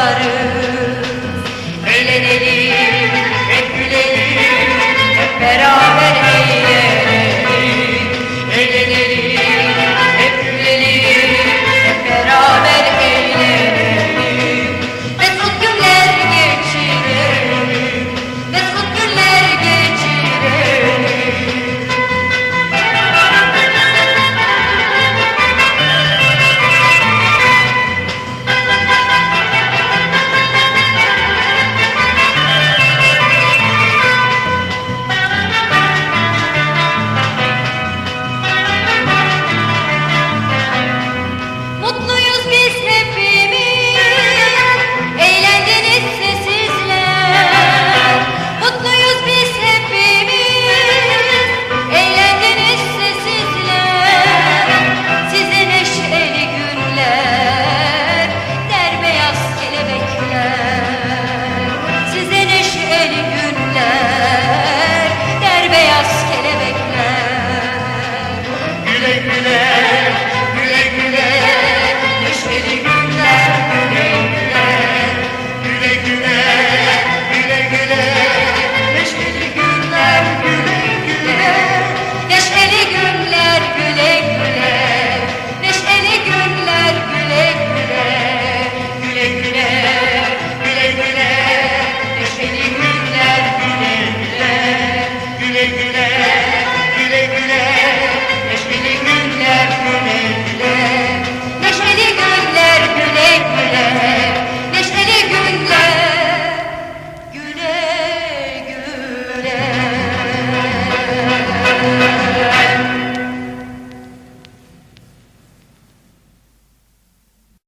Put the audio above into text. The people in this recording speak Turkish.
varız Eğlenelim, hep gülelim, hep beraber